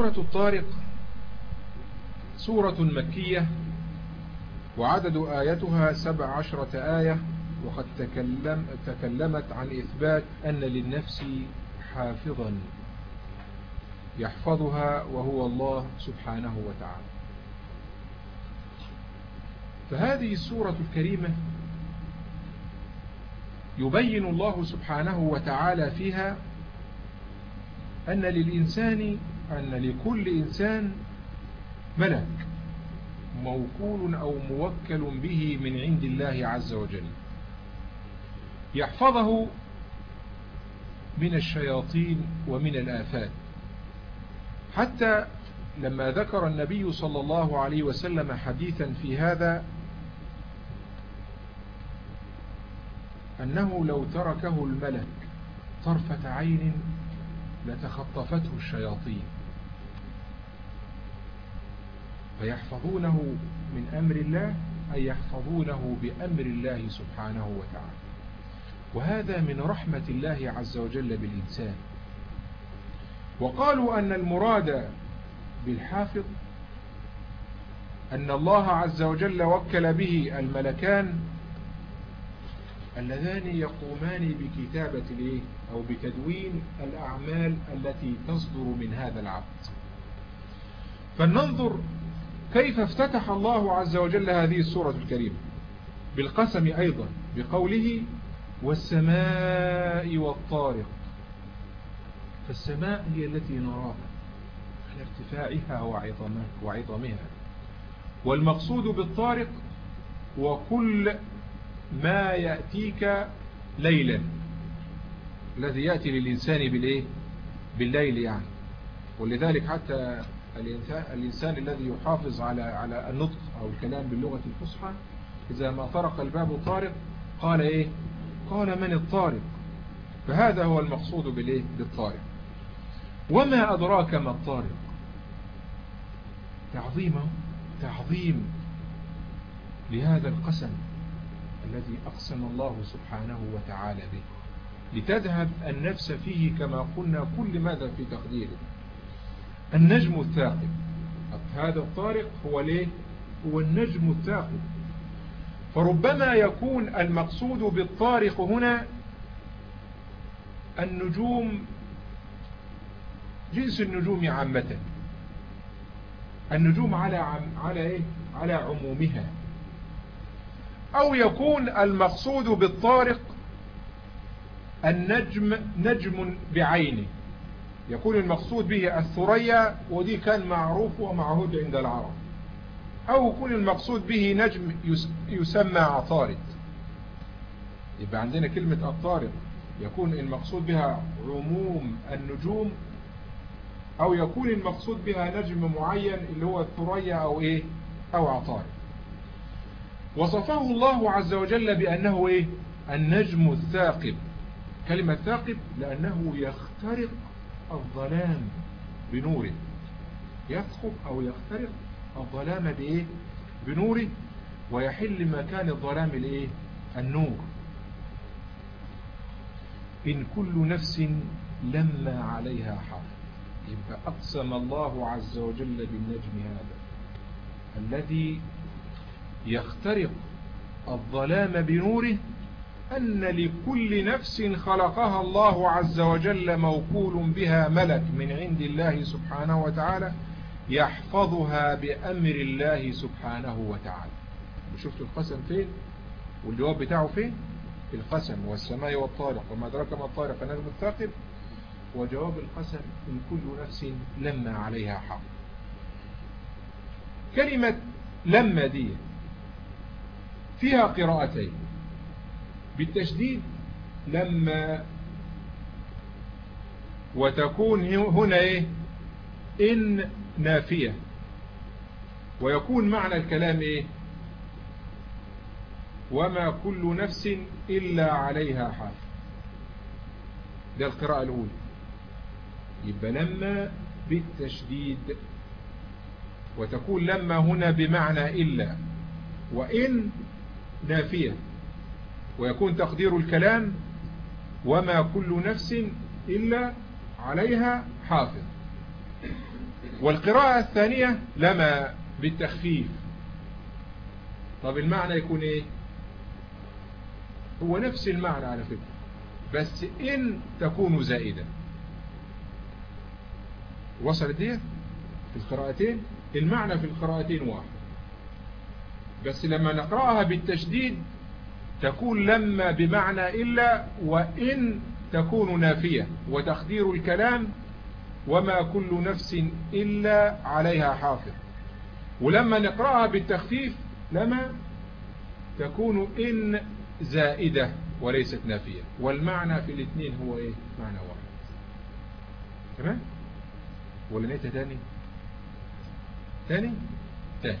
سورة الطارق سورة مكية وعدد آيتها سبع عشرة آية وقد تكلم تكلمت عن إثبات أن للنفس حافظا يحفظها وهو الله سبحانه وتعالى. فهذه السورة الكريمة يبين الله سبحانه وتعالى فيها أن للإنسان أن لكل إنسان ملك موكول أو موكل به من عند الله عز وجل. يحفظه من الشياطين ومن الآفات. حتى لما ذكر النبي صلى الله عليه وسلم حديثا في هذا أنه لو تركه الملك طرفة عين لتخطفته الشياطين. فيحفظونه من أمر الله أي يحفظونه بأمر الله سبحانه وتعالى. وهذا من رحمة الله عز وجل بالإنسان. وقالوا أن المراد بالحافظ أن الله عز وجل وكل به الملكان اللذان يقومان بكتابة الإيه؟ أو بتدوين الأعمال التي تصدر من هذا العبد. فلننظر كيف افتتح الله عز وجل هذه السورة الكريمة؟ بالقسم أيضا بقوله والسماء والطارق. فالسماء هي التي نراها على ارتفاعها وعظمها والمقصود بالطارق وكل ما يأتيك ليلا الذي يأتي للإنسان بالإيه؟ بالليل يعني. ولذلك حتى الإنسان, الذي يحافظ على على النطق أو الكلام باللغة الفصحى إذا ما طرق الباب طارق قال إيه؟ قال من الطارق؟ فهذا هو المقصود بالإيه؟ بالطارق. وما أدراك ما الطارق؟ تعظيمه تعظيم لهذا القسم الذي أقسم الله سبحانه وتعالى به. لتذهب النفس فيه كما قلنا كل ماذا في تقديره. النجم الثاقب. هذا الطارق هو ليه؟ هو النجم الثاقب. فربما يكون المقصود بالطارق هنا النجوم جنس النجوم عامة. النجوم على عم على إيه؟ على عمومها. أو يكون المقصود بالطارق النجم نجم بعينه. يكون المقصود به الثريا ودي كان معروف ومعهود عند العرب. أو يكون المقصود به نجم يسمى عطارد. يبقى عندنا كلمة عطارد. يكون المقصود بها عموم النجوم أو يكون المقصود بها نجم معين اللي هو الثريا أو إيه؟ أو عطارد. وصفه الله عز وجل بأنه إيه؟ النجم الثاقب. كلمة ثاقب لأنه يخترق الظلام بنوره. يثقب أو يخترق الظلام بإيه؟ بنوره. ويحل مكان الظلام الإيه النور. إن كل نفس لما عليها حافظ يبقى أقسم الله عز وجل بالنجم هذا. الذي يخترق الظلام بنوره أن لكل نفس خلقها الله عز وجل موكول بها ملك من عند الله سبحانه وتعالى يحفظها بأمر الله سبحانه وتعالى. شفتوا القسم فين؟ والجواب بتاعه فين؟ القسم. والسماء والطارق. وما أدراك ما الطارق؟ نجم الثاقب وجواب القسم إن كل نفس لما عليها حق كلمة لما دي فيها قراءتين. بالتشديد لما وتكون هنا إيه؟ إن نافية. ويكون معنى الكلام إيه؟ وما كل نفس إلا عليها حال. ده القراءة الأولى. يبقى لما بالتشديد. وتكون لما هنا بمعنى إلا. وإن نافية. ويكون تقدير الكلام وما كل نفس إلا عليها حافظ. والقراءة الثانية لما بالتخفيف. طب المعنى يكون إيه؟ هو نفس المعنى على فكرة بس إن تكون زائدة. وصلت دي؟ في القراءتين؟ المعنى في القراءتين واحد. بس لما نقرأها بالتشديد تكون لما بمعنى إلا وإن تكون نافية وتخدير الكلام وما كل نفس إلا عليها حافظ. ولما نقرأها بالتخفيف لما تكون إن زائدة وليست نافية. والمعنى في الاثنين هو إيه؟ معنى واحد. تمام؟ ولا نيتها تاني؟ تاني؟ تاني.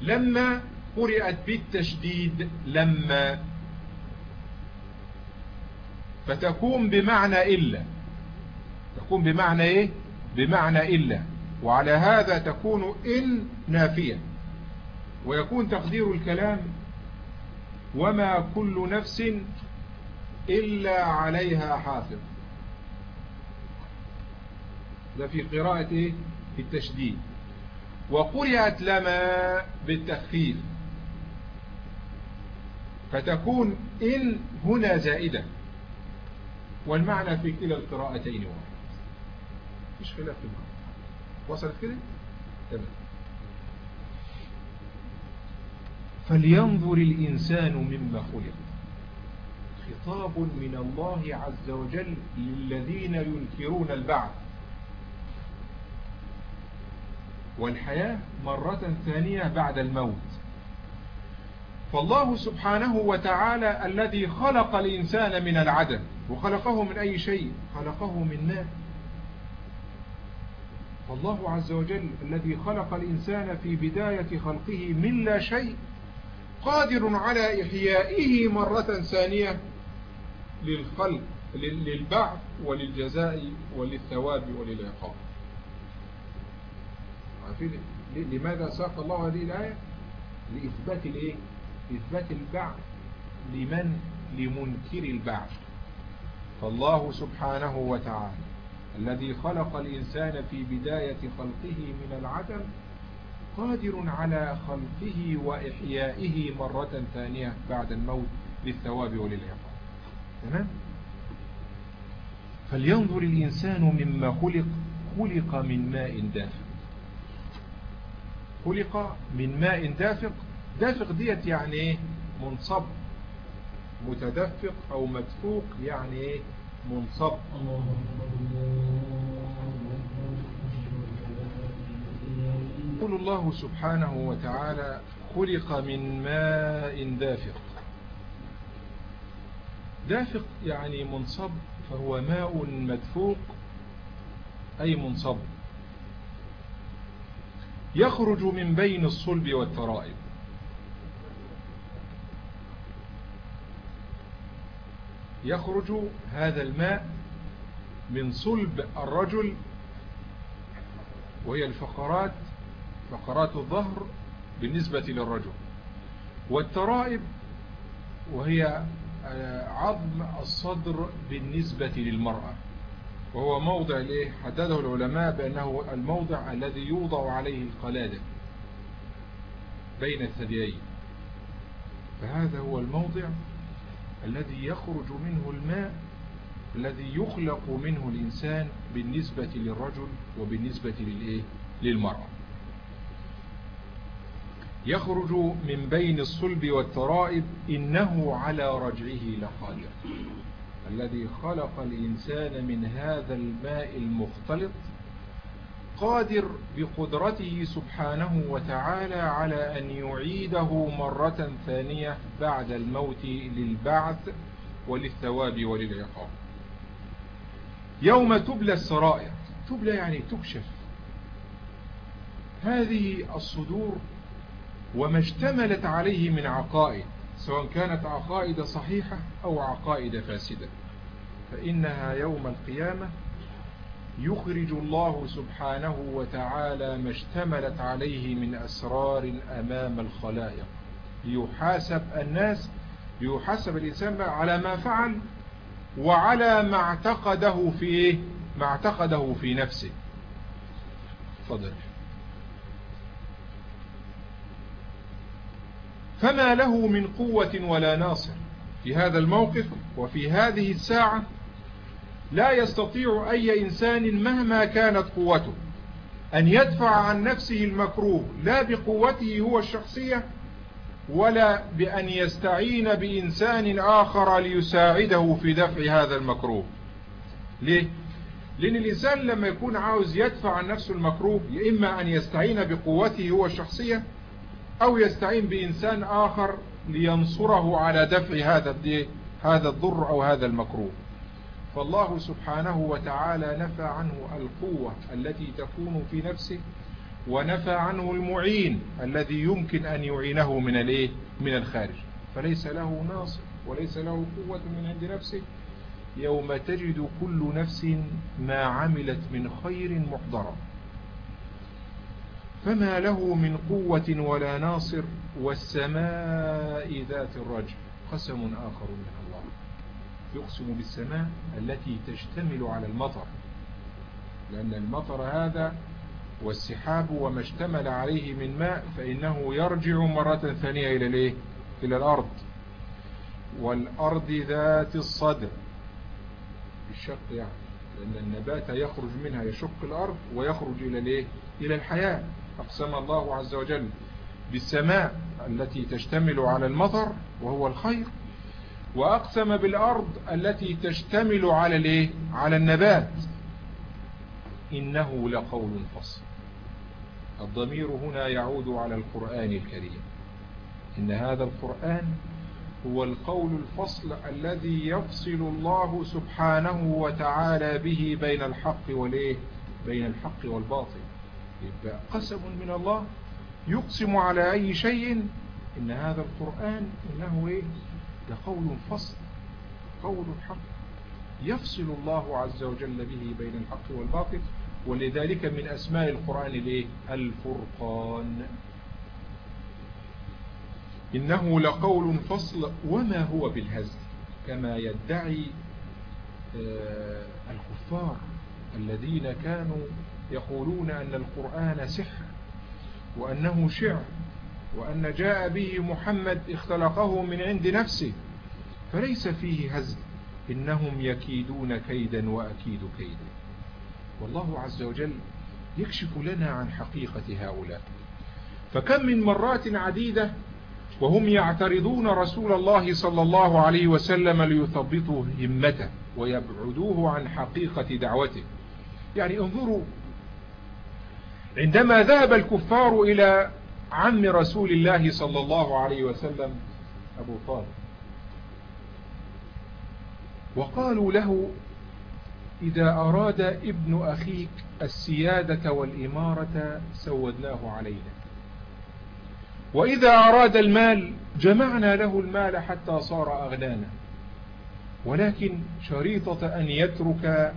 لما قرأت بالتشديد لما فتكون بمعنى إلا. تكون بمعنى إيه؟ بمعنى إلا. وعلى هذا تكون إن نافية. ويكون تقدير الكلام وما كل نفس إلا عليها حافظ. ده في قراءة إيه؟ التشديد. وقرأت لما بالتخفيف. فتكون إن هنا زائدة. والمعنى في كلا القراءتين واحد. مش خلاف في المعنى. وصلت كده؟ تمام. فلينظر الإنسان مما خلق. خطاب من الله عز وجل للذين ينكرون البعث. والحياة مرة ثانية بعد الموت. فالله سبحانه وتعالى الذي خلق الإنسان من العدم وخلقه من أي شيء؟ خلقه من ماء فالله عز وجل الذي خلق الإنسان في بداية خلقه من لا شيء قادر على إحيائه مرة ثانية للخلق للبعث وللجزاء وللثواب وللعقاب. عارفين لماذا ساق الله هذه الآية؟ لإثبات الإيه؟ إثبات البعث لمن؟ لمنكر البعث. فالله سبحانه وتعالى الذي خلق الإنسان في بداية خلقه من العدم قادر على خلقه وإحيائه مرة ثانية بعد الموت للثواب وللعقاب. تمام؟ فلينظر الإنسان مما خلق خلق من ماء دافق خلق من ماء دافق دافق ديت يعني إيه؟ منصب. متدفق أو مدفوق يعني إيه؟ منصب. يقول الله سبحانه وتعالى خلق من ماء دافق. دافق يعني منصب فهو ماء مدفوق أي منصب. يخرج من بين الصلب والترائب. يخرج هذا الماء من صلب الرجل وهي الفقرات فقرات الظهر بالنسبة للرجل. والترائب وهي آه، عظم الصدر بالنسبة للمرأة. وهو موضع ليه حدده العلماء بأنه الموضع الذي يوضع عليه القلادة بين الثديين فهذا هو الموضع الذي يخرج منه الماء الذي يخلق منه الإنسان بالنسبة للرجل وبالنسبة للإيه؟ للمرأة يخرج من بين الصلب والترائب إنه على رجعه لقادر الذي خلق الإنسان من هذا الماء المختلط قادر بقدرته سبحانه وتعالى على أن يعيده مرة ثانية بعد الموت للبعث وللثواب وللعقاب. يوم تبلى السرائر. تبلى يعني تكشف. هذه الصدور وما اشتملت عليه من عقائد سواء كانت عقائد صحيحة أو عقائد فاسدة. فإنها يوم القيامة يخرج الله سبحانه وتعالى ما اشتملت عليه من أسرار أمام الخلائق. ليحاسب الناس ليحاسب الإنسان على ما فعل وعلى ما اعتقده في ما اعتقده في نفسه. صدره فما له من قوة ولا ناصر في هذا الموقف وفي هذه الساعة لا يستطيع أي إنسان مهما كانت قوته أن يدفع عن نفسه المكروه لا بقوته هو الشخصية ولا بأن يستعين بإنسان آخر ليساعده في دفع هذا المكروه ليه؟ لأن الإنسان لما يكون عاوز يدفع عن نفسه المكروه إما أن يستعين بقوته هو الشخصية أو يستعين بإنسان آخر لينصره على دفع هذا هذا الضر أو هذا المكروه فالله سبحانه وتعالى نفى عنه القوة التي تكون في نفسه ونفى عنه المعين الذي يمكن أن يعينه من الإيه؟ من الخارج. فليس له ناصر وليس له قوة من عند نفسه. يوم تجد كل نفس ما عملت من خير محضرا فما له من قوة ولا ناصر والسماء ذات الرجع. قسم آخر من الله. يقسم بالسماء التي تشتمل على المطر لأن المطر هذا والسحاب وما اشتمل عليه من ماء فإنه يرجع مرة ثانية إلى الإيه؟ إلى الأرض. والأرض ذات الصدر الشق يعني لأن النبات يخرج منها يشق الأرض ويخرج إلى الإيه؟ إلى الحياة. أقسم الله عز وجل بالسماء التي تشتمل على المطر وهو الخير. وأقسم بالأرض التي تشتمل على الإيه؟ على النبات. إنه لقول فصل. الضمير هنا يعود على القرآن الكريم. إن هذا القرآن هو القول الفصل الذي يفصل الله سبحانه وتعالى به بين الحق والإيه؟ بين الحق والباطل. يبقى قسم من الله يقسم على أي شيء؟ إن هذا القرآن إنه إيه؟ لقول فصل قول الحق يفصل الله عز وجل به بين الحق والباطل ولذلك من أسماء القرآن الإيه؟ الفرقان. إنه لقول فصل وما هو بالهزل كما يدعي آه، الكفار الذين كانوا يقولون أن القرآن سحر وأنه شعر. وأن جاء به محمد اختلقه من عند نفسه فليس فيه هزل. إنهم يكيدون كيدا وأكيد كيدا. والله عز وجل يكشف لنا عن حقيقة هؤلاء. فكم من مرات عديدة وهم يعترضون رسول الله صلى الله عليه وسلم ليثبطوا همته ويبعدوه عن حقيقة دعوته. يعني انظروا عندما ذهب الكفار إلى عم رسول الله صلى الله عليه وسلم أبو طالب. وقالوا له إذا أراد ابن أخيك السيادة والإمارة سودناه علينا. وإذا أراد المال جمعنا له المال حتى صار أغنانا. ولكن شريطة أن يترك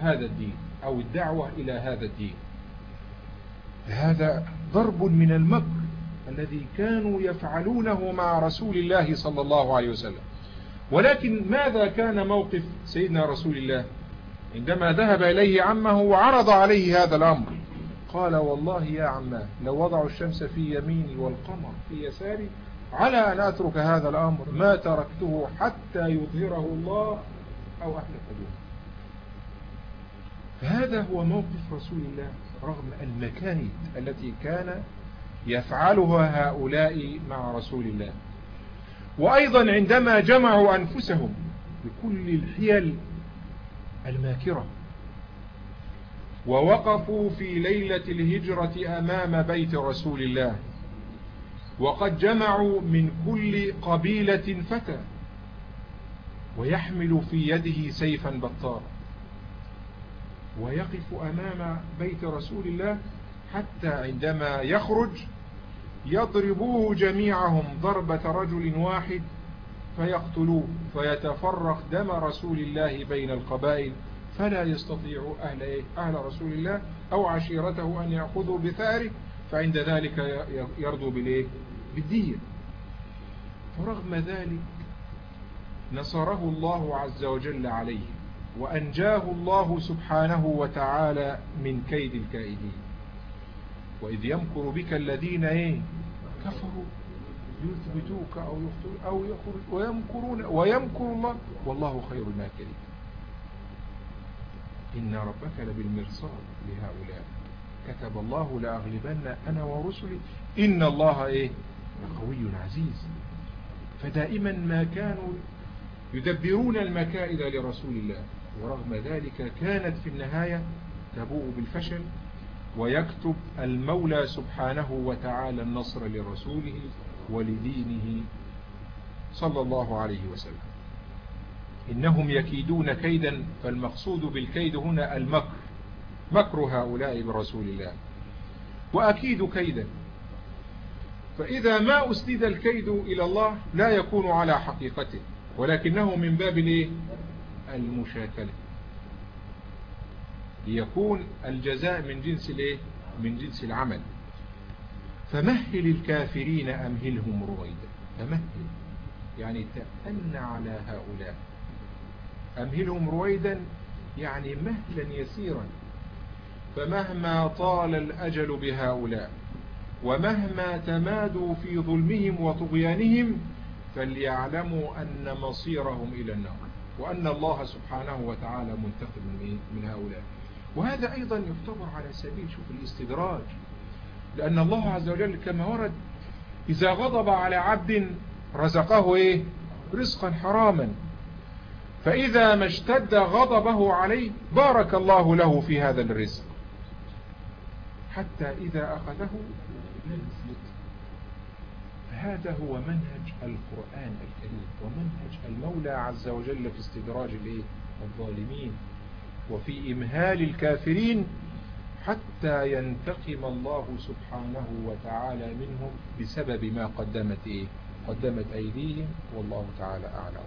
هذا الدين أو الدعوة إلى هذا الدين. هذا ضرب من المكر الذي كانوا يفعلونه مع رسول الله صلى الله عليه وسلم. ولكن ماذا كان موقف سيدنا رسول الله؟ عندما ذهب إليه عمه وعرض عليه هذا الأمر قال والله يا عماه لو وضعوا الشمس في يميني والقمر في يساري على أن أترك هذا الأمر ما تركته حتى يظهره الله أو أهلك دونه فهذا هو موقف رسول الله رغم المكايد التي كان يفعلها هؤلاء مع رسول الله. وأيضا عندما جمعوا أنفسهم بكل الحيل الماكرة ووقفوا في ليلة الهجرة أمام بيت رسول الله وقد جمعوا من كل قبيلة فتى ويحمل في يده سيفا بطارا ويقف أمام بيت رسول الله حتى عندما يخرج يضربوه جميعهم ضربة رجل واحد فيقتلوه فيتفرق دم رسول الله بين القبائل فلا يستطيع أهل, إيه؟ أهل رسول الله أو عشيرته أن يأخذوا بثأره فعند ذلك يرضوا بالإيه؟ بالدية فرغم ذلك نصره الله عز وجل عليه وأنجاه الله سبحانه وتعالى من كيد الكائدين. وإذ يمكر بك الذين إيه؟ كفروا. يثبتوك أو يخطئ أو يخرج ويمكرون ويمكر الله. والله خير الماكرين. إن ربك لبالمرصاد لهؤلاء. كتب الله لأغلبن أنا ورسلي. إن الله إيه؟ قوي عزيز. فدائما ما كانوا يدبرون المكائد لرسول الله. ورغم ذلك كانت في النهاية تبوء بالفشل ويكتب المولى سبحانه وتعالى النصر لرسوله ولدينه صلى الله عليه وسلم. إنهم يكيدون كيدا فالمقصود بالكيد هنا المكر مكر هؤلاء برسول الله. وأكيد كيدا. فإذا ما أسند الكيد إلى الله لا يكون على حقيقته ولكنه من باب المشاكلة. ليكون الجزاء من جنس الإيه؟ من جنس العمل. فمهل الكافرين أمهلهم رويدا فمهل. يعني تأن على هؤلاء. أمهلهم رويدا يعني مهلا يسيرا. فمهما طال الأجل بهؤلاء ومهما تمادوا في ظلمهم وطغيانهم فليعلموا أن مصيرهم إلى النار. وأن الله سبحانه وتعالى منتقم من هؤلاء. وهذا أيضا يعتبر على سبيل شوف الاستدراج. لأن الله عز وجل كما ورد إذا غضب على عبد رزقه إيه؟ رزقا حراما. فإذا ما اشتد غضبه عليه بارك الله له في هذا الرزق. حتى إذا أخذه هذا هو منهج القرآن الكريم ومنهج المولى عز وجل في استدراج الظالمين وفي إمهال الكافرين حتى ينتقم الله سبحانه وتعالى منهم بسبب ما قدمت إيه؟ قدمت أيديهم والله تعالى أعلى